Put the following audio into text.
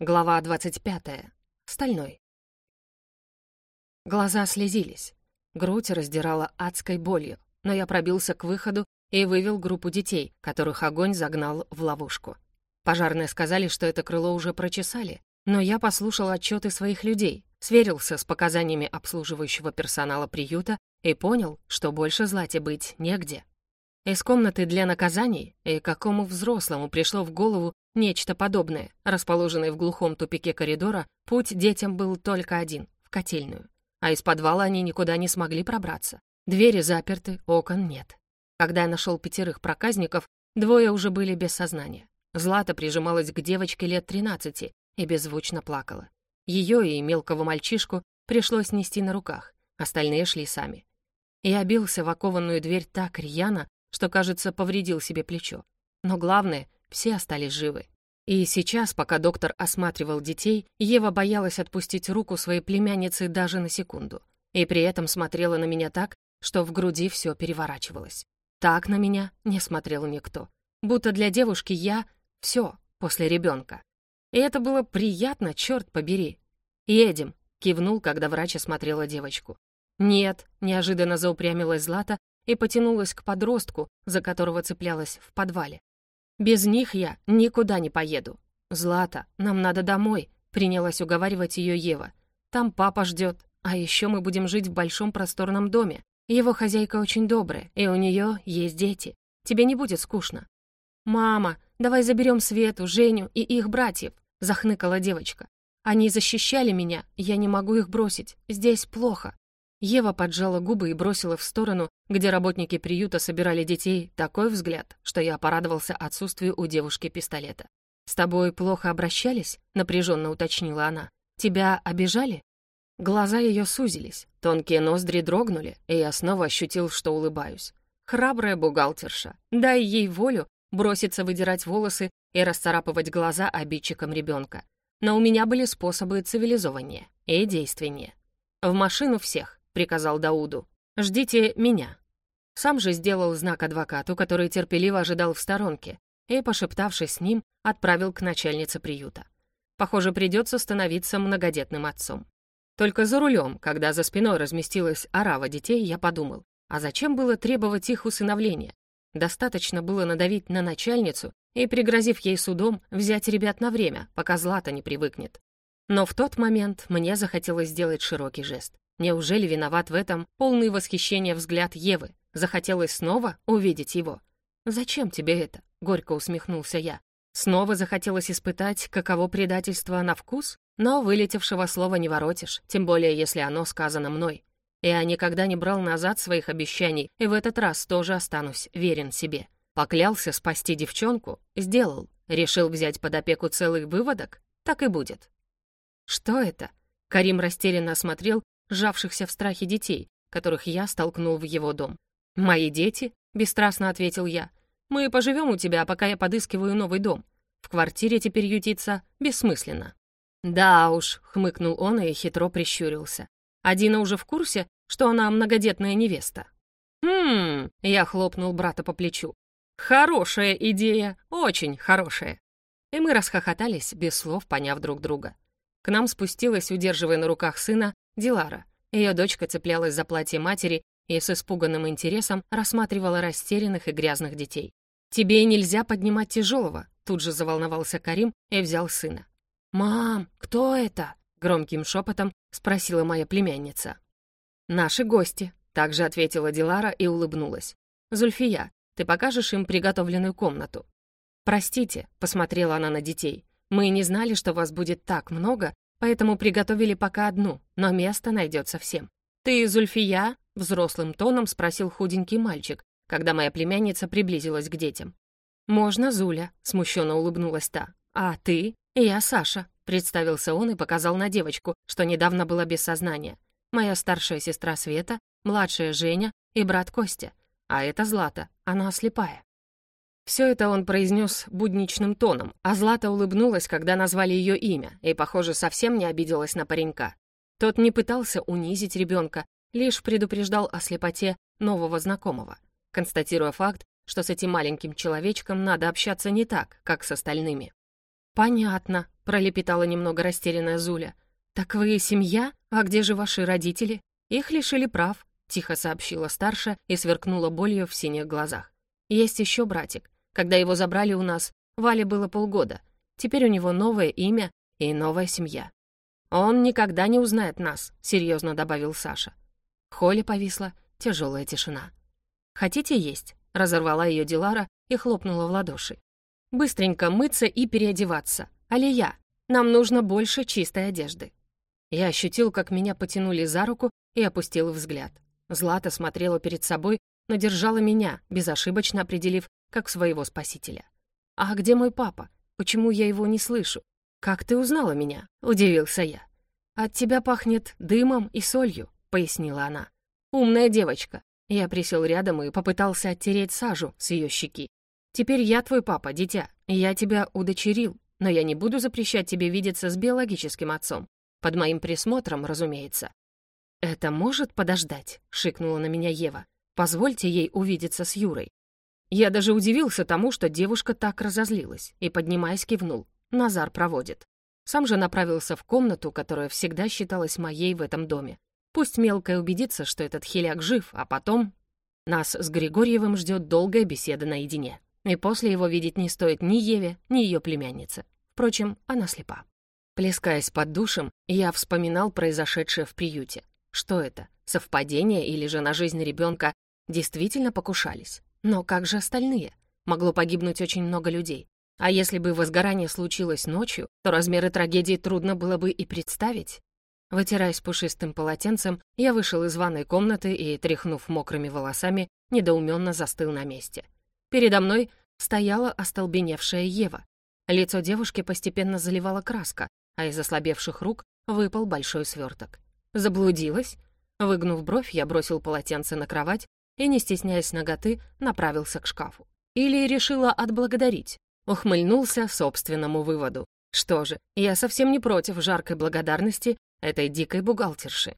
Глава 25. Стальной. Глаза слезились. Грудь раздирала адской болью, но я пробился к выходу и вывел группу детей, которых огонь загнал в ловушку. Пожарные сказали, что это крыло уже прочесали, но я послушал отчеты своих людей, сверился с показаниями обслуживающего персонала приюта и понял, что больше злате быть негде. Из комнаты для наказаний, и какому взрослому пришло в голову нечто подобное, расположенное в глухом тупике коридора, путь детям был только один — в котельную. А из подвала они никуда не смогли пробраться. Двери заперты, окон нет. Когда я нашел пятерых проказников, двое уже были без сознания. Злата прижималась к девочке лет 13 и беззвучно плакала. Ее и мелкого мальчишку пришлось нести на руках, остальные шли сами. Я бился в окованную дверь так рьяно, что, кажется, повредил себе плечо. Но главное, все остались живы. И сейчас, пока доктор осматривал детей, Ева боялась отпустить руку своей племянницы даже на секунду. И при этом смотрела на меня так, что в груди все переворачивалось. Так на меня не смотрел никто. Будто для девушки я — все после ребенка. И это было приятно, черт побери. «Едем», — кивнул, когда врач осмотрела девочку. «Нет», — неожиданно заупрямилась Злата и потянулась к подростку, за которого цеплялась в подвале. «Без них я никуда не поеду. Злата, нам надо домой», — принялась уговаривать ее Ева. «Там папа ждет, а еще мы будем жить в большом просторном доме. Его хозяйка очень добрая, и у нее есть дети. Тебе не будет скучно». «Мама, давай заберем Свету, Женю и их братьев», — захныкала девочка. «Они защищали меня, я не могу их бросить. Здесь плохо». Ева поджала губы и бросила в сторону, где работники приюта собирали детей, такой взгляд, что я порадовался отсутствию у девушки пистолета. «С тобой плохо обращались?» — напряженно уточнила она. «Тебя обижали?» Глаза ее сузились, тонкие ноздри дрогнули, и я снова ощутил, что улыбаюсь. Храбрая бухгалтерша. Дай ей волю броситься выдирать волосы и расцарапывать глаза обидчикам ребенка. Но у меня были способы цивилизованнее и действеннее. В машину всех приказал Дауду. «Ждите меня». Сам же сделал знак адвокату, который терпеливо ожидал в сторонке, и, пошептавшись с ним, отправил к начальнице приюта. Похоже, придется становиться многодетным отцом. Только за рулем, когда за спиной разместилась орава детей, я подумал, а зачем было требовать их усыновления? Достаточно было надавить на начальницу и, пригрозив ей судом, взять ребят на время, пока Злата не привыкнет. Но в тот момент мне захотелось сделать широкий жест. Неужели виноват в этом полный восхищения взгляд Евы? Захотелось снова увидеть его. «Зачем тебе это?» — горько усмехнулся я. Снова захотелось испытать, каково предательство на вкус? Но вылетевшего слова не воротишь, тем более если оно сказано мной. Я никогда не брал назад своих обещаний, и в этот раз тоже останусь верен себе. Поклялся спасти девчонку — сделал. Решил взять под опеку целый выводок — так и будет. «Что это?» Карим растерянно осмотрел сжавшихся в страхе детей, которых я столкнул в его дом. «Мои дети?» — бесстрастно ответил я. «Мы поживем у тебя, пока я подыскиваю новый дом. В квартире теперь ютиться бессмысленно». «Да уж», — хмыкнул он и хитро прищурился. «А Дина уже в курсе, что она многодетная невеста?» «Хм...» — я хлопнул брата по плечу. «Хорошая идея, очень хорошая». И мы расхохотались, без слов поняв друг друга. К нам спустилась, удерживая на руках сына, Дилара. Ее дочка цеплялась за платье матери и с испуганным интересом рассматривала растерянных и грязных детей. «Тебе нельзя поднимать тяжелого», — тут же заволновался Карим и взял сына. «Мам, кто это?» — громким шепотом спросила моя племянница. «Наши гости», — также ответила Дилара и улыбнулась. «Зульфия, ты покажешь им приготовленную комнату?» «Простите», — посмотрела она на детей, «мы не знали, что вас будет так много, поэтому приготовили пока одну, но место найдется всем. «Ты Зульфия?» — взрослым тоном спросил худенький мальчик, когда моя племянница приблизилась к детям. «Можно, Зуля», — смущенно улыбнулась та. «А ты?» «Я Саша», — представился он и показал на девочку, что недавно была без сознания. «Моя старшая сестра Света, младшая Женя и брат Костя. А это Злата, она слепая». Все это он произнес будничным тоном, а Злата улыбнулась, когда назвали ее имя, и, похоже, совсем не обиделась на паренька. Тот не пытался унизить ребенка, лишь предупреждал о слепоте нового знакомого, констатируя факт, что с этим маленьким человечком надо общаться не так, как с остальными. «Понятно», — пролепетала немного растерянная Зуля. «Так вы семья? А где же ваши родители? Их лишили прав», — тихо сообщила старшая и сверкнула болью в синих глазах. «Есть еще братик. Когда его забрали у нас, Вале было полгода. Теперь у него новое имя и новая семья. «Он никогда не узнает нас», — серьезно добавил Саша. В холле повисла тяжелая тишина. «Хотите есть?» — разорвала ее Дилара и хлопнула в ладоши. «Быстренько мыться и переодеваться. Алия, нам нужно больше чистой одежды». Я ощутил, как меня потянули за руку и опустил взгляд. Злата смотрела перед собой, но держала меня, безошибочно определив, как своего спасителя. «А где мой папа? Почему я его не слышу? Как ты узнала меня?» — удивился я. «От тебя пахнет дымом и солью», — пояснила она. «Умная девочка». Я присел рядом и попытался оттереть сажу с ее щеки. «Теперь я твой папа, дитя. Я тебя удочерил, но я не буду запрещать тебе видеться с биологическим отцом. Под моим присмотром, разумеется». «Это может подождать?» — шикнула на меня Ева. «Позвольте ей увидеться с Юрой». Я даже удивился тому, что девушка так разозлилась, и, поднимаясь, кивнул. Назар проводит. Сам же направился в комнату, которая всегда считалась моей в этом доме. Пусть мелкая убедится, что этот хиляк жив, а потом... Нас с Григорьевым ждет долгая беседа наедине. И после его видеть не стоит ни Еве, ни ее племяннице. Впрочем, она слепа. Плескаясь под душем, я вспоминал произошедшее в приюте. Что это? Совпадение или же на жизнь ребенка действительно покушались? Но как же остальные? Могло погибнуть очень много людей. А если бы возгорание случилось ночью, то размеры трагедии трудно было бы и представить. Вытираясь пушистым полотенцем, я вышел из ванной комнаты и, тряхнув мокрыми волосами, недоуменно застыл на месте. Передо мной стояла остолбеневшая Ева. Лицо девушки постепенно заливала краска, а из ослабевших рук выпал большой сверток. Заблудилась? Выгнув бровь, я бросил полотенце на кровать и, не стесняясь ноготы, направился к шкафу. Или решила отблагодарить. Ухмыльнулся собственному выводу. Что же, я совсем не против жаркой благодарности этой дикой бухгалтерши.